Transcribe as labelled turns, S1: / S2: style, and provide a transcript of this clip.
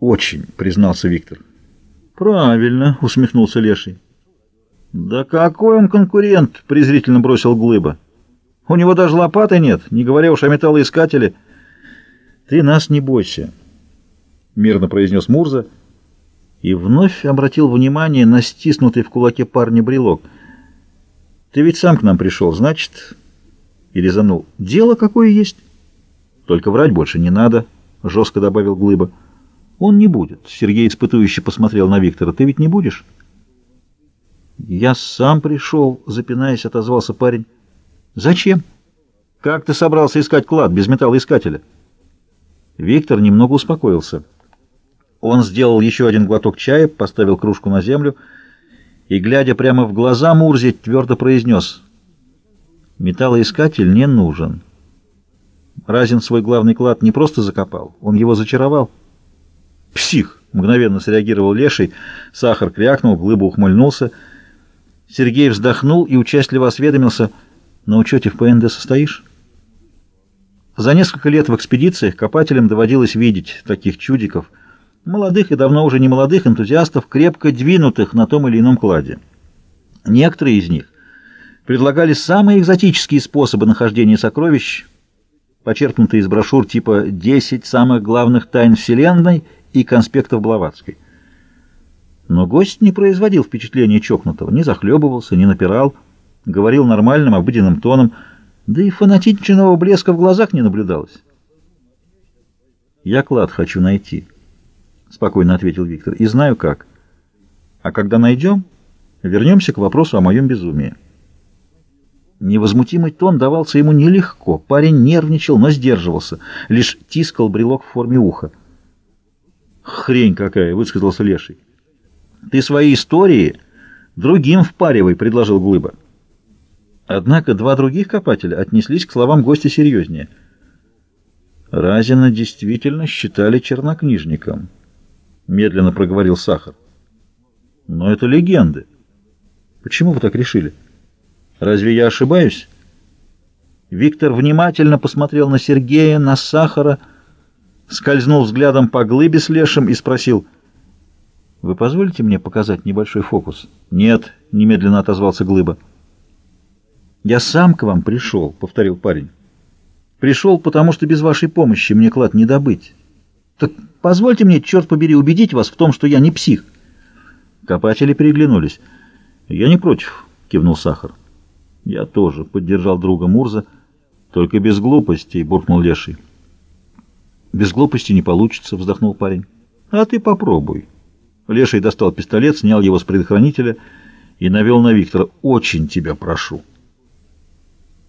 S1: Очень, признался Виктор. Правильно, усмехнулся Леший. Да какой он конкурент, презрительно бросил Глыба. У него даже лопаты нет, не говоря уж о металлоискателе. Ты нас не бойся, мирно произнес Мурза и вновь обратил внимание на стиснутый в кулаке парня брелок. Ты ведь сам к нам пришел, значит... И резанул. Дело какое есть. Только врать больше не надо, жестко добавил Глыба. Он не будет. Сергей испытующе посмотрел на Виктора. Ты ведь не будешь? Я сам пришел, запинаясь, отозвался парень. Зачем? Как ты собрался искать клад без металлоискателя? Виктор немного успокоился. Он сделал еще один глоток чая, поставил кружку на землю и, глядя прямо в глаза Мурзе, твердо произнес. Металлоискатель не нужен. Разин свой главный клад не просто закопал, он его зачаровал. «Псих!» — мгновенно среагировал Леший. Сахар крякнул, глыба ухмыльнулся. Сергей вздохнул и участливо осведомился. «На учете в ПНД состоишь?» За несколько лет в экспедициях копателям доводилось видеть таких чудиков, молодых и давно уже не молодых энтузиастов, крепко двинутых на том или ином кладе. Некоторые из них предлагали самые экзотические способы нахождения сокровищ, почерпнутые из брошюр типа «10 самых главных тайн Вселенной» и конспектов Блаватской. Но гость не производил впечатления чокнутого, не захлебывался, не напирал, говорил нормальным, обыденным тоном, да и фанатичного блеска в глазах не наблюдалось. «Я клад хочу найти», — спокойно ответил Виктор, — «и знаю как. А когда найдем, вернемся к вопросу о моем безумии». Невозмутимый тон давался ему нелегко. Парень нервничал, но сдерживался, лишь тискал брелок в форме уха. «Хрень какая!» — высказался Леший. «Ты свои истории другим впаривай», — предложил Глыба. Однако два других копателя отнеслись к словам гостя серьезнее. Разина действительно считали чернокнижником, — медленно проговорил Сахар. Но это легенды. Почему вы так решили? Разве я ошибаюсь? Виктор внимательно посмотрел на Сергея, на Сахара, — скользнул взглядом по глыбе с лешим и спросил, «Вы позволите мне показать небольшой фокус?» «Нет», — немедленно отозвался глыба. «Я сам к вам пришел», — повторил парень. «Пришел, потому что без вашей помощи мне клад не добыть. Так позвольте мне, черт побери, убедить вас в том, что я не псих». Копатели переглянулись. «Я не против», — кивнул Сахар. «Я тоже», — поддержал друга Мурза. «Только без глупостей», — буркнул Леший. «Без глупости не получится», — вздохнул парень. «А ты попробуй». Леший достал пистолет, снял его с предохранителя и навел на Виктора. «Очень тебя прошу».